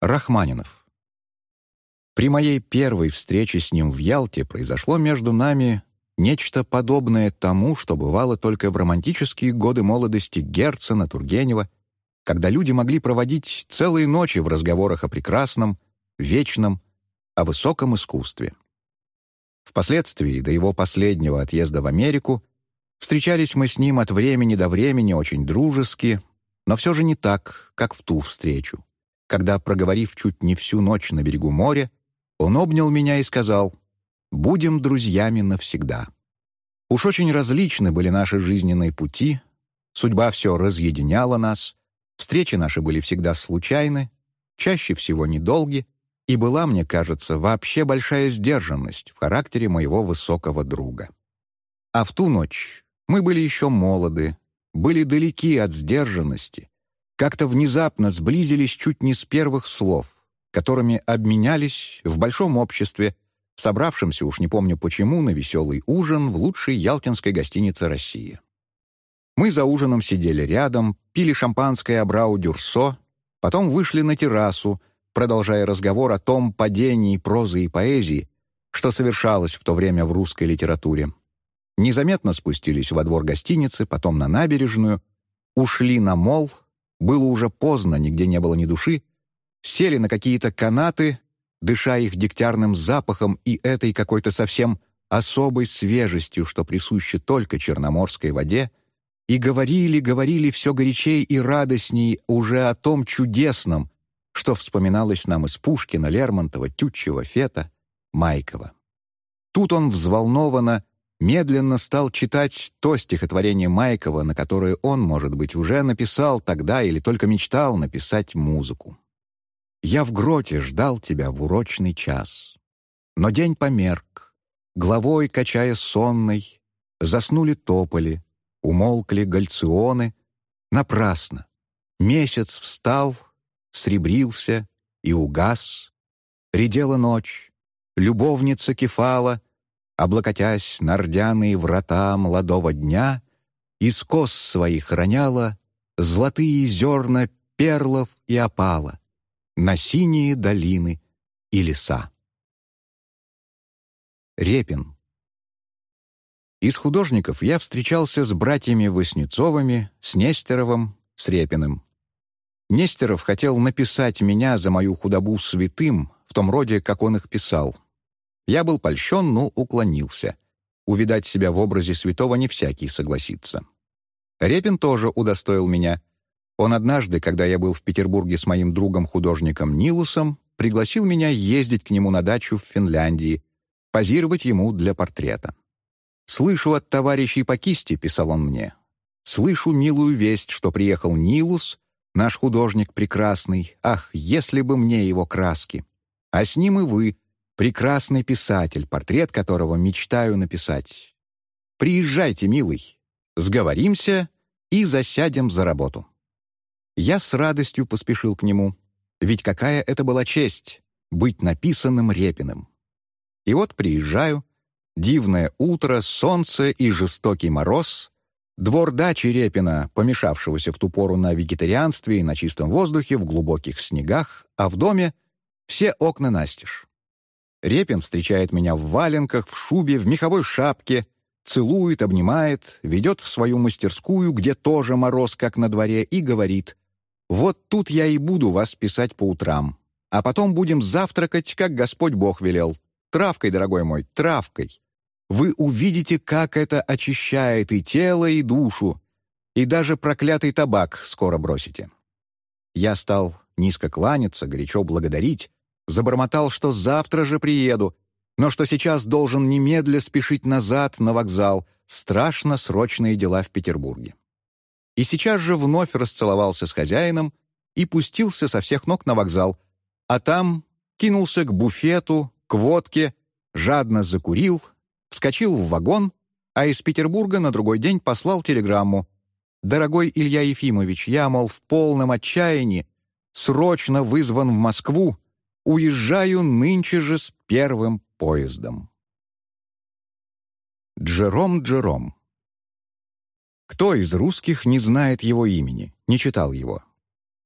Рахманинов. При моей первой встрече с ним в Ялте произошло между нами нечто подобное тому, что бывало только в романтические годы молодости Герцена, Тургенева, когда люди могли проводить целые ночи в разговорах о прекрасном, вечном, о высоком искусстве. Впоследствии, до его последнего отъезда в Америку, встречались мы с ним от времени до времени очень дружески, но все же не так, как в ту встречу когда, проговорив чуть не всю ночь на берегу моря, он обнял меня и сказал «Будем друзьями навсегда». Уж очень различны были наши жизненные пути, судьба все разъединяла нас, встречи наши были всегда случайны, чаще всего недолги, и была, мне кажется, вообще большая сдержанность в характере моего высокого друга. А в ту ночь мы были еще молоды, были далеки от сдержанности, как-то внезапно сблизились чуть не с первых слов, которыми обменялись в большом обществе, собравшемся уж не помню почему на веселый ужин в лучшей ялтинской гостинице России. Мы за ужином сидели рядом, пили шампанское Абрау Дюрсо, потом вышли на террасу, продолжая разговор о том падении прозы и поэзии, что совершалось в то время в русской литературе. Незаметно спустились во двор гостиницы, потом на набережную, ушли на мол — было уже поздно, нигде не было ни души. Сели на какие-то канаты, дыша их дегтярным запахом и этой какой-то совсем особой свежестью, что присуще только черноморской воде, и говорили, говорили все горячей и радостней уже о том чудесном, что вспоминалось нам из Пушкина, Лермонтова, Тютчева, Фета, Майкова. Тут он взволнованно медленно стал читать то стихотворение Майкова, на которое он, может быть, уже написал тогда или только мечтал написать музыку. «Я в гроте ждал тебя в урочный час, но день померк, головой качая сонной, заснули тополи, умолкли гальционы, напрасно. Месяц встал, сребрился и угас, редела ночь, любовница кефала — облокотясь на рдяные врата молодого дня, из кос своих роняла золотые зерна перлов и опала на синие долины и леса. Репин Из художников я встречался с братьями Васнецовыми, с Нестеровым, с Репиным. Нестеров хотел написать меня за мою худобу святым, в том роде, как он их писал — я был польщен, но уклонился. Увидать себя в образе святого не всякий согласится. Репин тоже удостоил меня. Он однажды, когда я был в Петербурге с моим другом-художником Нилусом, пригласил меня ездить к нему на дачу в Финляндии, позировать ему для портрета. «Слышу от товарищей по кисти», — писал он мне. «Слышу милую весть, что приехал Нилус, наш художник прекрасный. Ах, если бы мне его краски! А с ним и вы, Прекрасный писатель, портрет которого мечтаю написать. Приезжайте, милый, сговоримся и засядем за работу. Я с радостью поспешил к нему, ведь какая это была честь — быть написанным Репиным. И вот приезжаю, дивное утро, солнце и жестокий мороз, двор дачи Репина, помешавшегося в ту пору на вегетарианстве и на чистом воздухе, в глубоких снегах, а в доме — все окна настежь. Репин встречает меня в валенках, в шубе, в меховой шапке, целует, обнимает, ведет в свою мастерскую, где тоже мороз, как на дворе, и говорит «Вот тут я и буду вас писать по утрам, а потом будем завтракать, как Господь Бог велел. Травкой, дорогой мой, травкой. Вы увидите, как это очищает и тело, и душу, и даже проклятый табак скоро бросите». Я стал низко кланяться, горячо благодарить, Забормотал, что завтра же приеду, но что сейчас должен немедля спешить назад на вокзал. Страшно срочные дела в Петербурге. И сейчас же вновь расцеловался с хозяином и пустился со всех ног на вокзал, а там кинулся к буфету, к водке, жадно закурил, вскочил в вагон, а из Петербурга на другой день послал телеграмму. «Дорогой Илья Ефимович, я, мол, в полном отчаянии, срочно вызван в Москву, Уезжаю нынче же с первым поездом. Джером Джером. Кто из русских не знает его имени, не читал его?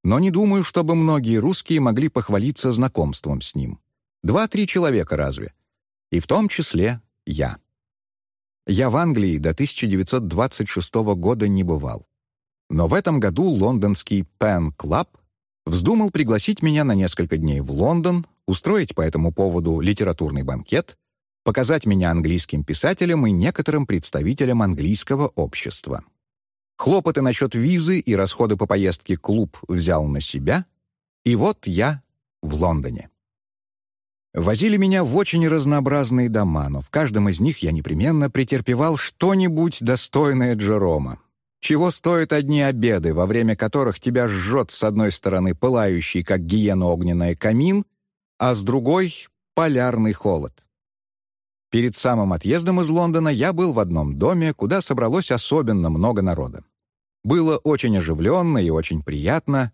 Но не думаю, чтобы многие русские могли похвалиться знакомством с ним. Два-три человека разве. И в том числе я. Я в Англии до 1926 года не бывал. Но в этом году лондонский Pen Club вздумал пригласить меня на несколько дней в Лондон, устроить по этому поводу литературный банкет, показать меня английским писателям и некоторым представителям английского общества. Хлопоты насчет визы и расходы по поездке клуб взял на себя, и вот я в Лондоне. Возили меня в очень разнообразные дома, но в каждом из них я непременно претерпевал что-нибудь достойное Джерома. Чего стоят одни обеды, во время которых тебя жжет с одной стороны пылающий, как гиена огненная, камин, а с другой — полярный холод. Перед самым отъездом из Лондона я был в одном доме, куда собралось особенно много народа. Было очень оживленно и очень приятно,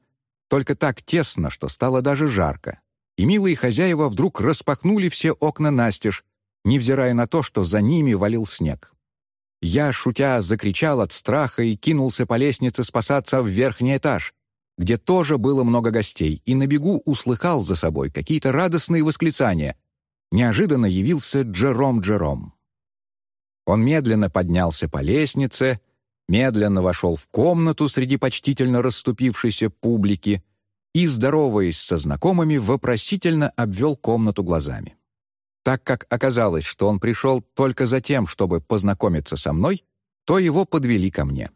только так тесно, что стало даже жарко и милые хозяева вдруг распахнули все окна настежь, невзирая на то, что за ними валил снег. Я, шутя, закричал от страха и кинулся по лестнице спасаться в верхний этаж, где тоже было много гостей, и на бегу услыхал за собой какие-то радостные восклицания. Неожиданно явился Джером Джером. Он медленно поднялся по лестнице, медленно вошел в комнату среди почтительно расступившейся публики, и, здороваясь со знакомыми, вопросительно обвел комнату глазами. Так как оказалось, что он пришел только за тем, чтобы познакомиться со мной, то его подвели ко мне.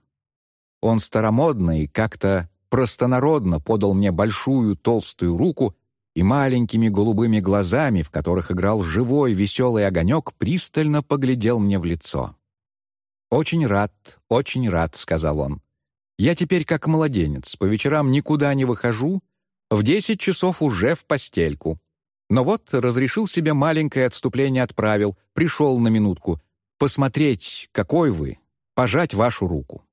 Он старомодно и как-то простонародно подал мне большую толстую руку и маленькими голубыми глазами, в которых играл живой веселый огонек, пристально поглядел мне в лицо. «Очень рад, очень рад», — сказал он. Я теперь как младенец, по вечерам никуда не выхожу, в десять часов уже в постельку. Но вот разрешил себе маленькое отступление от правил, пришел на минутку, посмотреть, какой вы, пожать вашу руку.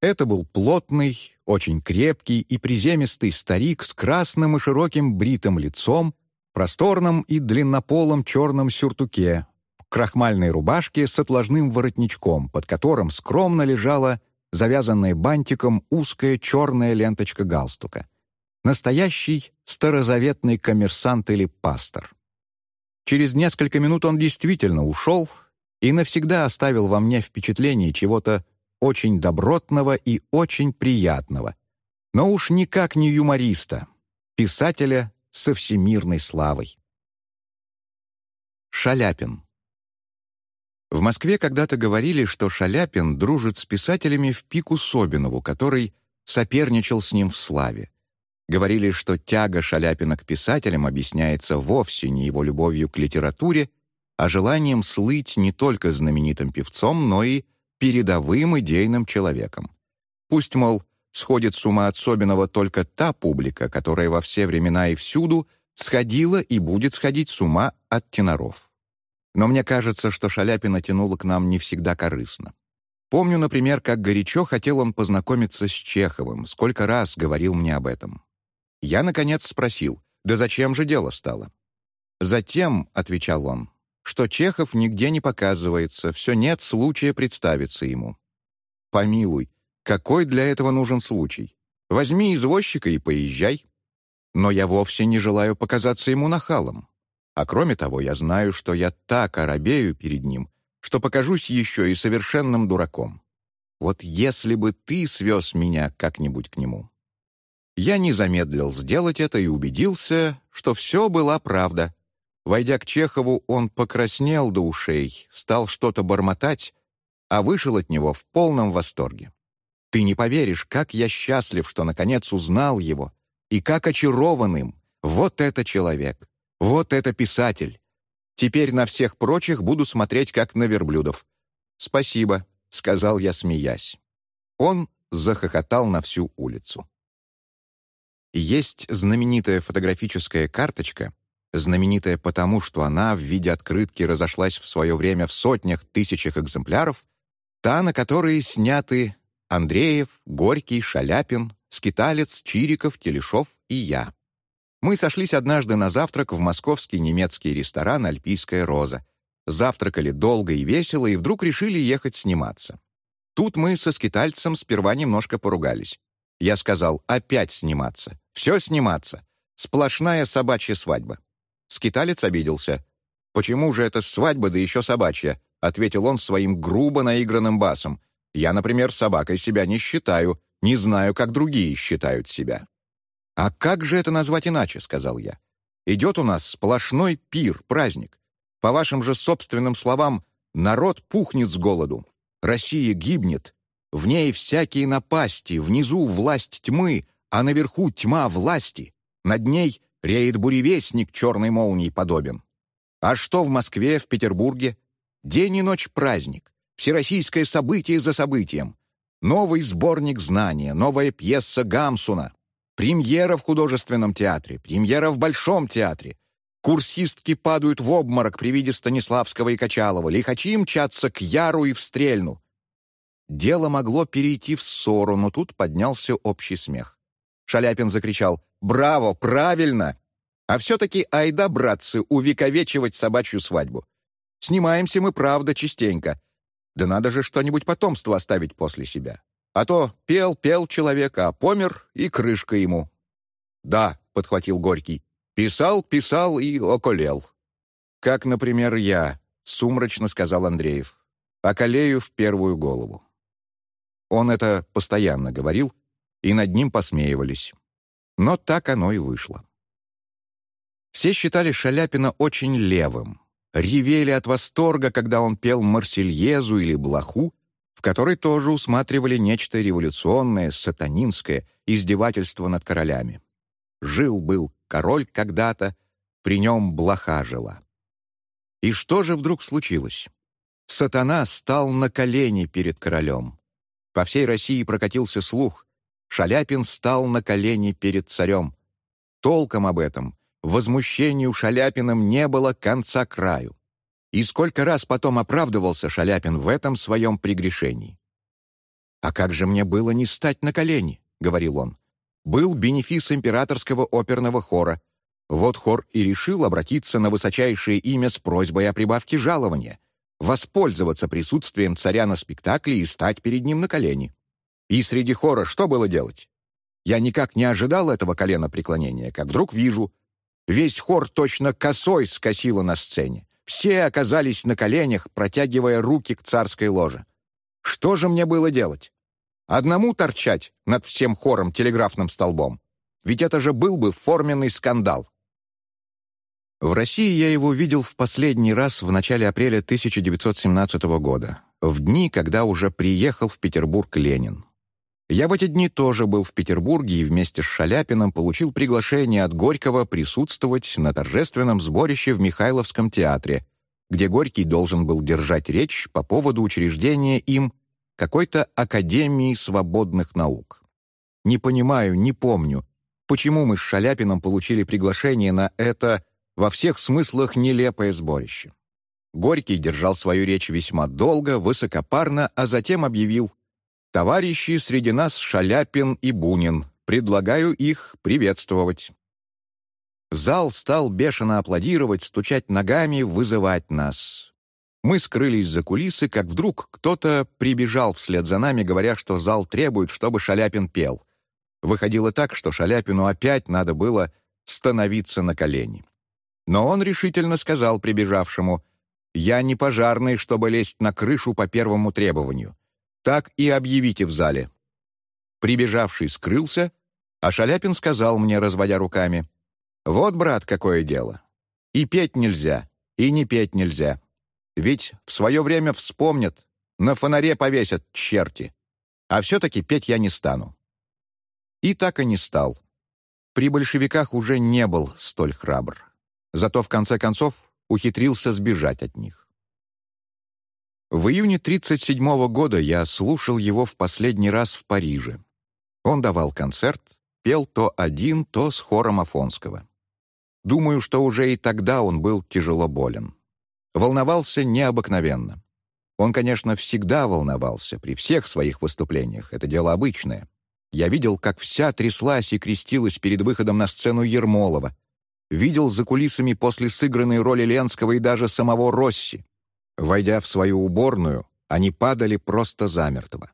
Это был плотный, очень крепкий и приземистый старик с красным и широким бритым лицом, просторном и длиннополом черном сюртуке, в крахмальной рубашке с отложным воротничком, под которым скромно лежала завязанная бантиком узкая черная ленточка галстука. Настоящий старозаветный коммерсант или пастор. Через несколько минут он действительно ушел и навсегда оставил во мне впечатление чего-то очень добротного и очень приятного, но уж никак не юмориста, писателя со всемирной славой. Шаляпин в Москве когда-то говорили, что Шаляпин дружит с писателями в пику Собинову, который соперничал с ним в славе. Говорили, что тяга Шаляпина к писателям объясняется вовсе не его любовью к литературе, а желанием слыть не только знаменитым певцом, но и передовым идейным человеком. Пусть, мол, сходит с ума от только та публика, которая во все времена и всюду сходила и будет сходить с ума от теноров. Но мне кажется, что Шаляпина тянула к нам не всегда корыстно. Помню, например, как горячо хотел он познакомиться с Чеховым, сколько раз говорил мне об этом. Я, наконец, спросил, да зачем же дело стало? «Затем», — отвечал он, — «что Чехов нигде не показывается, все нет случая представиться ему». «Помилуй, какой для этого нужен случай? Возьми извозчика и поезжай». Но я вовсе не желаю показаться ему нахалом. А кроме того, я знаю, что я так оробею перед ним, что покажусь еще и совершенным дураком. Вот если бы ты свез меня как-нибудь к нему. Я не замедлил сделать это и убедился, что все была правда. Войдя к Чехову, он покраснел до ушей, стал что-то бормотать, а вышел от него в полном восторге. Ты не поверишь, как я счастлив, что наконец узнал его, и как очарован им. Вот это человек! Вот это писатель! Теперь на всех прочих буду смотреть, как на верблюдов. «Спасибо», — сказал я, смеясь. Он захохотал на всю улицу. Есть знаменитая фотографическая карточка, знаменитая потому, что она в виде открытки разошлась в свое время в сотнях, тысячах экземпляров, та, на которой сняты Андреев, Горький, Шаляпин, Скиталец, Чириков, Телешов и я. Мы сошлись однажды на завтрак в московский немецкий ресторан «Альпийская роза». Завтракали долго и весело, и вдруг решили ехать сниматься. Тут мы со скитальцем сперва немножко поругались. Я сказал, опять сниматься. Все сниматься. Сплошная собачья свадьба. Скиталец обиделся. «Почему же это свадьба, да еще собачья?» — ответил он своим грубо наигранным басом. «Я, например, собакой себя не считаю, не знаю, как другие считают себя». «А как же это назвать иначе?» — сказал я. «Идет у нас сплошной пир, праздник. По вашим же собственным словам, народ пухнет с голоду. Россия гибнет. В ней всякие напасти, внизу власть тьмы, а наверху тьма власти. Над ней реет буревестник черной молнии подобен. А что в Москве, в Петербурге? День и ночь праздник. Всероссийское событие за событием. Новый сборник знания, новая пьеса Гамсуна. Премьера в художественном театре, премьера в Большом театре. Курсистки падают в обморок при виде Станиславского и Качалова, лихачи мчатся к Яру и в Стрельну. Дело могло перейти в ссору, но тут поднялся общий смех. Шаляпин закричал «Браво! Правильно! А все-таки айда, братцы, увековечивать собачью свадьбу. Снимаемся мы, правда, частенько. Да надо же что-нибудь потомство оставить после себя. А то пел-пел человек, а помер и крышка ему». «Да», — подхватил Горький, Писал, писал и околел. Как, например, я, сумрачно сказал Андреев. Околею в первую голову. Он это постоянно говорил, и над ним посмеивались. Но так оно и вышло. Все считали Шаляпина очень левым, ревели от восторга, когда он пел «Марсельезу» или «Блоху», в которой тоже усматривали нечто революционное, сатанинское, издевательство над королями. Жил-был король когда-то, при нем блоха жила. И что же вдруг случилось? Сатана стал на колени перед королем. По всей России прокатился слух. Шаляпин стал на колени перед царем. Толком об этом, возмущению Шаляпиным не было конца краю. И сколько раз потом оправдывался Шаляпин в этом своем прегрешении. «А как же мне было не стать на колени?» — говорил он был бенефис императорского оперного хора. Вот хор и решил обратиться на высочайшее имя с просьбой о прибавке жалования, воспользоваться присутствием царя на спектакле и стать перед ним на колени. И среди хора что было делать? Я никак не ожидал этого колена преклонения, как вдруг вижу, весь хор точно косой скосило на сцене. Все оказались на коленях, протягивая руки к царской ложе. Что же мне было делать? Одному торчать над всем хором телеграфным столбом. Ведь это же был бы форменный скандал. В России я его видел в последний раз в начале апреля 1917 года, в дни, когда уже приехал в Петербург Ленин. Я в эти дни тоже был в Петербурге и вместе с Шаляпиным получил приглашение от Горького присутствовать на торжественном сборище в Михайловском театре, где Горький должен был держать речь по поводу учреждения им какой-то Академии свободных наук. Не понимаю, не помню, почему мы с Шаляпином получили приглашение на это во всех смыслах нелепое сборище. Горький держал свою речь весьма долго, высокопарно, а затем объявил «Товарищи, среди нас Шаляпин и Бунин. Предлагаю их приветствовать». Зал стал бешено аплодировать, стучать ногами, вызывать нас. Мы скрылись за кулисы, как вдруг кто-то прибежал вслед за нами, говоря, что зал требует, чтобы Шаляпин пел. Выходило так, что Шаляпину опять надо было становиться на колени. Но он решительно сказал прибежавшему, «Я не пожарный, чтобы лезть на крышу по первому требованию. Так и объявите в зале». Прибежавший скрылся, а Шаляпин сказал мне, разводя руками, «Вот, брат, какое дело. И петь нельзя, и не петь нельзя. Ведь в свое время вспомнят, на фонаре повесят черти. А все-таки петь я не стану. И так и не стал. При большевиках уже не был столь храбр. Зато в конце концов ухитрился сбежать от них. В июне 1937 года я слушал его в последний раз в Париже. Он давал концерт, пел то один, то с хором Афонского. Думаю, что уже и тогда он был тяжело болен. Волновался необыкновенно. Он, конечно, всегда волновался при всех своих выступлениях, это дело обычное. Я видел, как вся тряслась и крестилась перед выходом на сцену Ермолова. Видел за кулисами после сыгранной роли Ленского и даже самого Росси. Войдя в свою уборную, они падали просто замертво.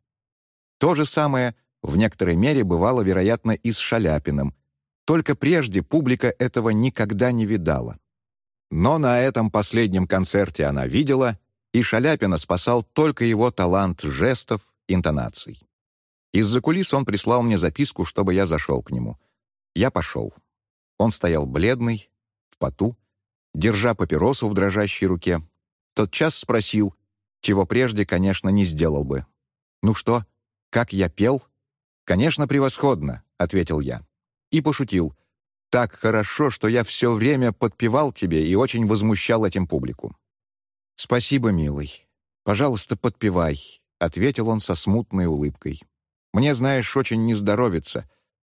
То же самое в некоторой мере бывало, вероятно, и с Шаляпиным. Только прежде публика этого никогда не видала. Но на этом последнем концерте она видела, и Шаляпина спасал только его талант жестов, интонаций. Из-за кулис он прислал мне записку, чтобы я зашел к нему. Я пошел. Он стоял бледный, в поту, держа папиросу в дрожащей руке. Тот час спросил, чего прежде, конечно, не сделал бы. «Ну что, как я пел?» «Конечно, превосходно», — ответил я. И пошутил. «Так хорошо, что я все время подпевал тебе и очень возмущал этим публику». «Спасибо, милый. Пожалуйста, подпевай», — ответил он со смутной улыбкой. «Мне, знаешь, очень не здоровится.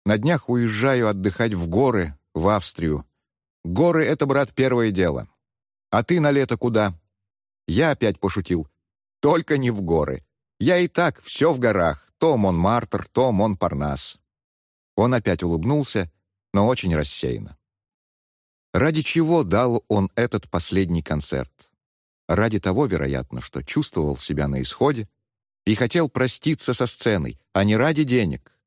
На днях уезжаю отдыхать в горы, в Австрию. Горы — это, брат, первое дело. А ты на лето куда?» Я опять пошутил. «Только не в горы. Я и так все в горах. То Монмартр, то Монпарнас». Он опять улыбнулся, но очень рассеянно. Ради чего дал он этот последний концерт? Ради того, вероятно, что чувствовал себя на исходе и хотел проститься со сценой, а не ради денег.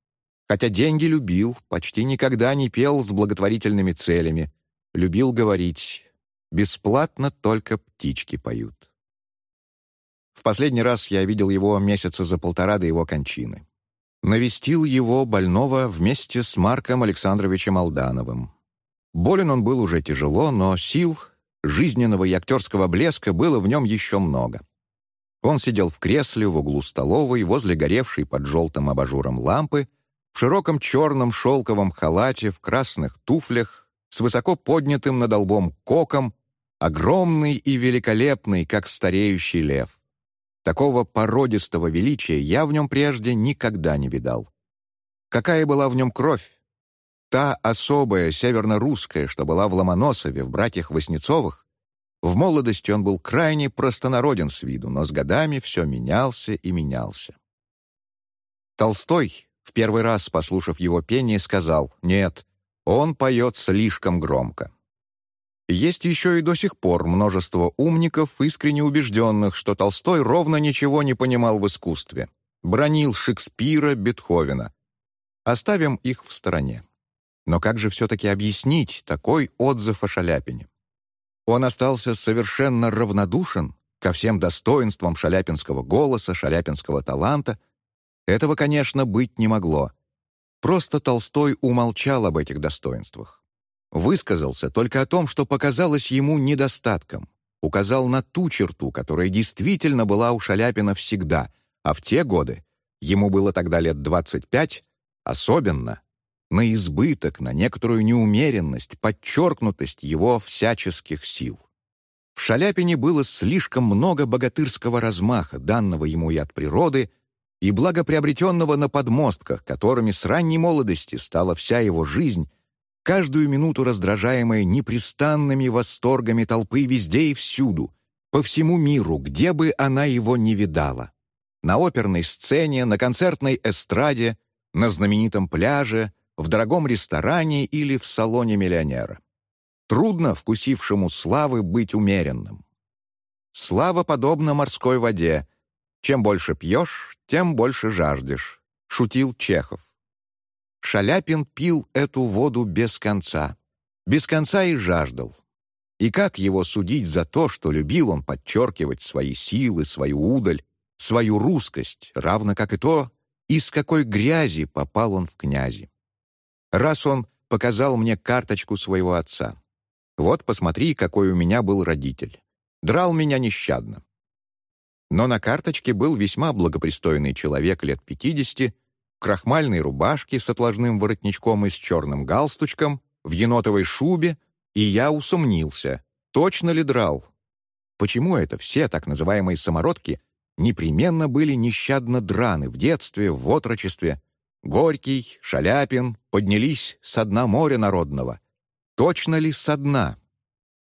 Хотя деньги любил, почти никогда не пел с благотворительными целями, любил говорить «бесплатно только птички поют». В последний раз я видел его месяца за полтора до его кончины. Навестил его, больного, вместе с Марком Александровичем Алдановым. Болен он был уже тяжело, но сил, жизненного и актерского блеска было в нем еще много. Он сидел в кресле в углу столовой, возле горевшей под желтым абажуром лампы, в широком черном шелковом халате, в красных туфлях, с высоко поднятым над лбом коком, огромный и великолепный, как стареющий лев. Такого породистого величия я в нем прежде никогда не видал. Какая была в нем кровь? Та особая северно-русская, что была в Ломоносове, в «Братьях Васнецовых», в молодости он был крайне простонароден с виду, но с годами все менялся и менялся. Толстой, в первый раз послушав его пение, сказал «Нет, он поет слишком громко». Есть еще и до сих пор множество умников, искренне убежденных, что Толстой ровно ничего не понимал в искусстве. Бронил Шекспира, Бетховена. Оставим их в стороне. Но как же все-таки объяснить такой отзыв о Шаляпине? Он остался совершенно равнодушен ко всем достоинствам шаляпинского голоса, шаляпинского таланта. Этого, конечно, быть не могло. Просто Толстой умолчал об этих достоинствах. Высказался только о том, что показалось ему недостатком. Указал на ту черту, которая действительно была у Шаляпина всегда, а в те годы, ему было тогда лет 25, особенно, на избыток, на некоторую неумеренность, подчеркнутость его всяческих сил. В Шаляпине было слишком много богатырского размаха, данного ему и от природы, и благоприобретенного на подмостках, которыми с ранней молодости стала вся его жизнь, каждую минуту раздражаемая непрестанными восторгами толпы везде и всюду, по всему миру, где бы она его не видала. На оперной сцене, на концертной эстраде, на знаменитом пляже, в дорогом ресторане или в салоне миллионера. Трудно вкусившему славы быть умеренным. Слава подобна морской воде. Чем больше пьешь, тем больше жаждешь, шутил Чехов. Шаляпин пил эту воду без конца. Без конца и жаждал. И как его судить за то, что любил он подчеркивать свои силы, свою удаль, свою русскость, равно как и то, из какой грязи попал он в князи. Раз он показал мне карточку своего отца. Вот посмотри, какой у меня был родитель. Драл меня нещадно. Но на карточке был весьма благопристойный человек лет пятидесяти, крахмальной рубашке с отложным воротничком и с черным галстучком, в енотовой шубе, и я усомнился, точно ли драл. Почему это все так называемые самородки непременно были нещадно драны в детстве, в отрочестве? Горький, Шаляпин поднялись со дна моря народного. Точно ли со дна?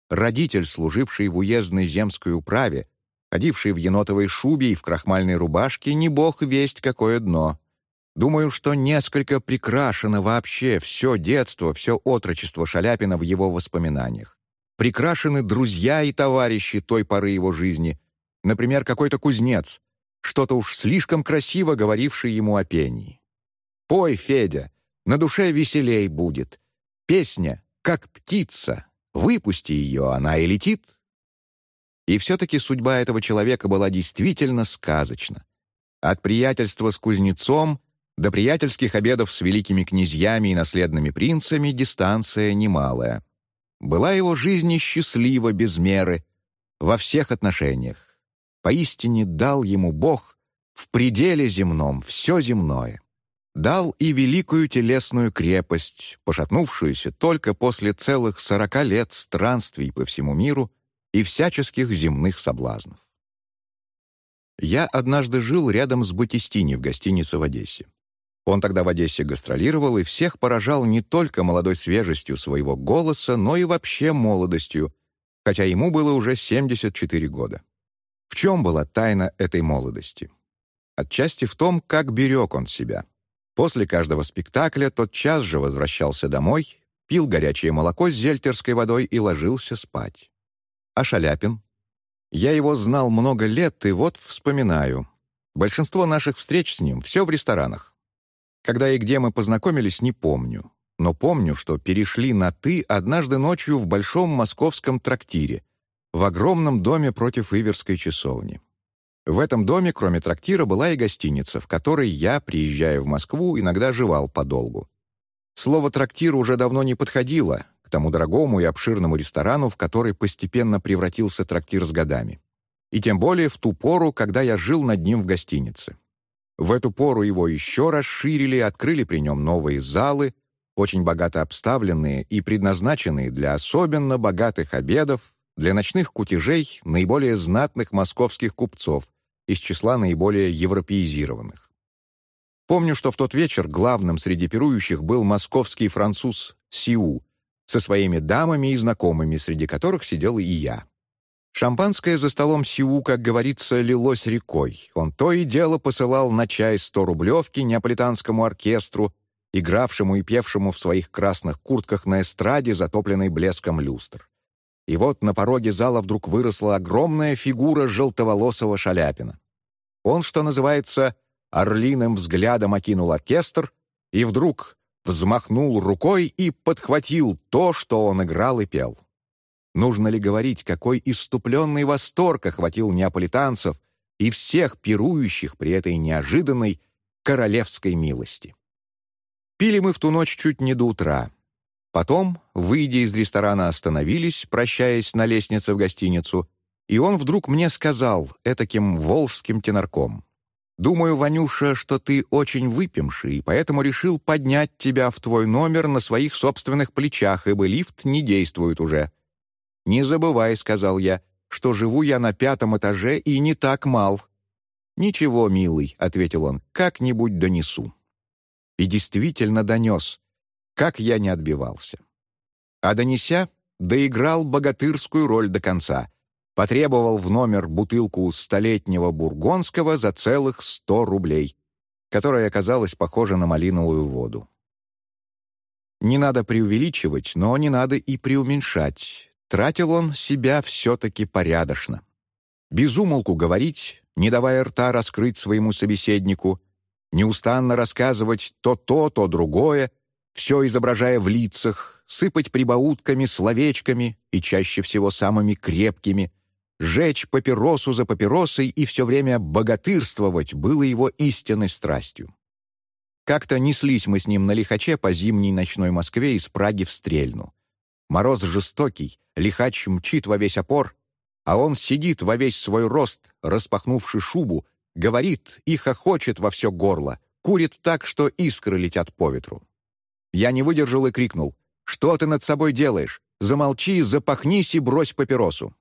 Родитель, служивший в уездной земской управе, ходивший в енотовой шубе и в крахмальной рубашке, не бог весть какое дно. Думаю, что несколько прикрашено вообще все детство, все отрочество Шаляпина в его воспоминаниях. Прикрашены друзья и товарищи той поры его жизни. Например, какой-то кузнец, что-то уж слишком красиво говоривший ему о пении. Пой, Федя, на душе веселей будет. Песня, как птица, выпусти ее, она и летит. И все-таки судьба этого человека была действительно сказочна. От приятельства с кузнецом до приятельских обедов с великими князьями и наследными принцами дистанция немалая. Была его жизнь счастлива без меры, во всех отношениях. Поистине дал ему Бог в пределе земном все земное. Дал и великую телесную крепость, пошатнувшуюся только после целых сорока лет странствий по всему миру и всяческих земных соблазнов. Я однажды жил рядом с Батистини в гостинице в Одессе. Он тогда в Одессе гастролировал и всех поражал не только молодой свежестью своего голоса, но и вообще молодостью, хотя ему было уже 74 года. В чем была тайна этой молодости? Отчасти в том, как берег он себя. После каждого спектакля тот час же возвращался домой, пил горячее молоко с зельтерской водой и ложился спать. А Шаляпин? Я его знал много лет, и вот вспоминаю. Большинство наших встреч с ним все в ресторанах. Когда и где мы познакомились, не помню. Но помню, что перешли на «ты» однажды ночью в большом московском трактире, в огромном доме против Иверской часовни. В этом доме, кроме трактира, была и гостиница, в которой я, приезжая в Москву, иногда жевал подолгу. Слово «трактир» уже давно не подходило, тому дорогому и обширному ресторану, в который постепенно превратился трактир с годами. И тем более в ту пору, когда я жил над ним в гостинице. В эту пору его еще расширили, открыли при нем новые залы, очень богато обставленные и предназначенные для особенно богатых обедов, для ночных кутежей наиболее знатных московских купцов из числа наиболее европеизированных. Помню, что в тот вечер главным среди пирующих был московский француз Сиу, со своими дамами и знакомыми, среди которых сидел и я. Шампанское за столом Сиу, как говорится, лилось рекой. Он то и дело посылал на чай сто рублевки неаполитанскому оркестру, игравшему и певшему в своих красных куртках на эстраде, затопленной блеском люстр. И вот на пороге зала вдруг выросла огромная фигура желтоволосого Шаляпина. Он, что называется, орлиным взглядом окинул оркестр, и вдруг взмахнул рукой и подхватил то, что он играл и пел. Нужно ли говорить, какой иступленный восторг охватил неаполитанцев и всех пирующих при этой неожиданной королевской милости? Пили мы в ту ночь чуть не до утра. Потом, выйдя из ресторана, остановились, прощаясь на лестнице в гостиницу, и он вдруг мне сказал, этаким волжским тенорком, Думаю, Ванюша, что ты очень выпивший, поэтому решил поднять тебя в твой номер на своих собственных плечах, ибо лифт не действует уже». «Не забывай», — сказал я, — «что живу я на пятом этаже и не так мал». «Ничего, милый», — ответил он, — «как-нибудь донесу». И действительно донес, как я не отбивался. А донеся, доиграл богатырскую роль до конца, потребовал в номер бутылку столетнего бургонского за целых сто рублей, которая оказалась похожа на малиновую воду. Не надо преувеличивать, но не надо и преуменьшать. Тратил он себя все-таки порядочно. Безумолку говорить, не давая рта раскрыть своему собеседнику, неустанно рассказывать то то, то другое, все изображая в лицах, сыпать прибаутками, словечками и чаще всего самыми крепкими — Жечь папиросу за папиросой и все время богатырствовать было его истинной страстью. Как-то неслись мы с ним на лихаче по зимней ночной Москве из Праги в Стрельну. Мороз жестокий, лихач мчит во весь опор, а он сидит во весь свой рост, распахнувши шубу, говорит и хохочет во все горло, курит так, что искры летят по ветру. Я не выдержал и крикнул, «Что ты над собой делаешь? Замолчи, запахнись и брось папиросу».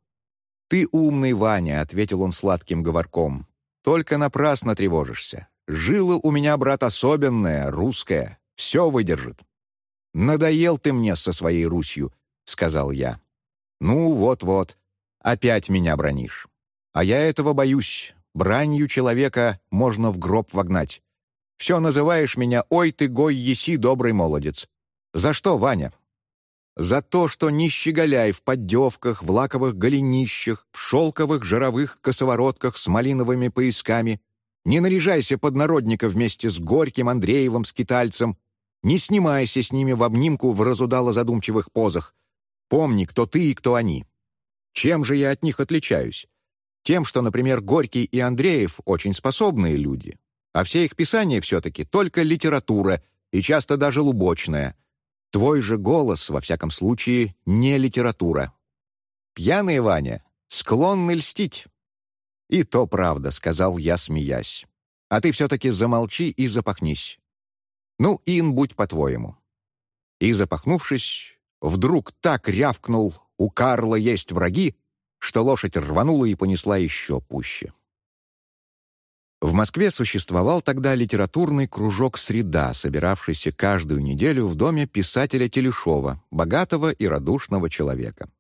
«Ты умный, Ваня», — ответил он сладким говорком. «Только напрасно тревожишься. Жила у меня, брат, особенная, русская. Все выдержит». «Надоел ты мне со своей Русью», — сказал я. «Ну, вот-вот. Опять меня бронишь. А я этого боюсь. Бранью человека можно в гроб вогнать. Все называешь меня «Ой ты, гой, еси, добрый молодец». За что, Ваня? За то, что не щеголяй в поддевках, в лаковых голенищах, в шелковых жировых косоворотках с малиновыми поясками, Не наряжайся под народника вместе с Горьким, Андреевым, Скитальцем. Не снимайся с ними в обнимку в разудало-задумчивых позах. Помни, кто ты и кто они. Чем же я от них отличаюсь? Тем, что, например, Горький и Андреев очень способные люди, а все их писания все-таки только литература и часто даже лубочная. Твой же голос, во всяком случае, не литература. Пьяный Ваня склонны льстить. «И то правда», — сказал я, смеясь. «А ты все-таки замолчи и запахнись. Ну, Ин, будь по-твоему». И, запахнувшись, вдруг так рявкнул «У Карла есть враги», что лошадь рванула и понесла еще пуще. В Москве существовал тогда литературный кружок «Среда», собиравшийся каждую неделю в доме писателя Телешова, богатого и радушного человека.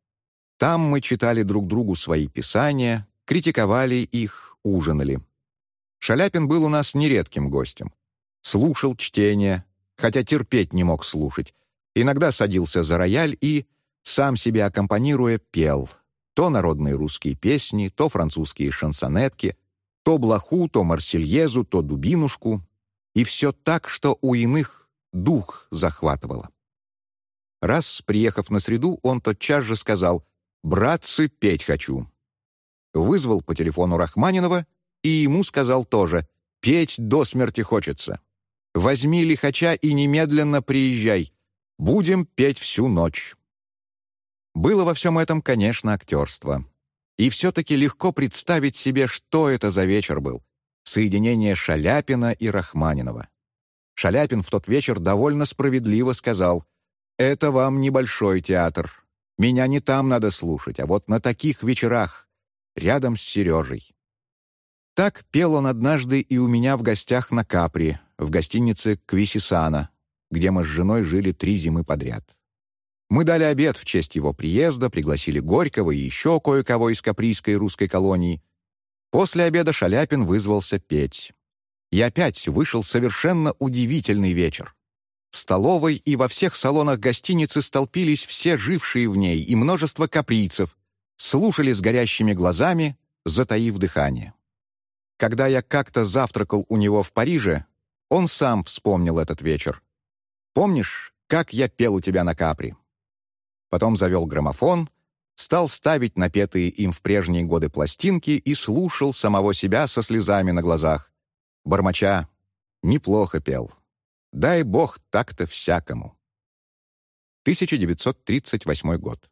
Там мы читали друг другу свои писания, критиковали их, ужинали. Шаляпин был у нас нередким гостем. Слушал чтение, хотя терпеть не мог слушать. Иногда садился за рояль и, сам себе аккомпанируя, пел — то народные русские песни, то французские шансонетки, то блоху, то марсельезу, то дубинушку. И все так, что у иных дух захватывало. Раз, приехав на среду, он тотчас же сказал «Братцы, петь хочу». Вызвал по телефону Рахманинова и ему сказал тоже «Петь до смерти хочется. Возьми лихача и немедленно приезжай. Будем петь всю ночь». Было во всем этом, конечно, актерство. И все-таки легко представить себе, что это за вечер был. Соединение Шаляпина и Рахманинова. Шаляпин в тот вечер довольно справедливо сказал, «Это вам небольшой театр. Меня не там надо слушать, а вот на таких вечерах, рядом с Сережей». Так пел он однажды и у меня в гостях на Капри, в гостинице Квисисана, где мы с женой жили три зимы подряд. Мы дали обед в честь его приезда, пригласили Горького и еще кое-кого из каприйской русской колонии. После обеда Шаляпин вызвался петь. И опять вышел совершенно удивительный вечер. В столовой и во всех салонах гостиницы столпились все жившие в ней и множество каприйцев, слушали с горящими глазами, затаив дыхание. Когда я как-то завтракал у него в Париже, он сам вспомнил этот вечер. «Помнишь, как я пел у тебя на капри?» Потом завел граммофон, стал ставить напетые им в прежние годы пластинки и слушал самого себя со слезами на глазах. Бормоча неплохо пел. Дай бог так-то всякому. 1938 год.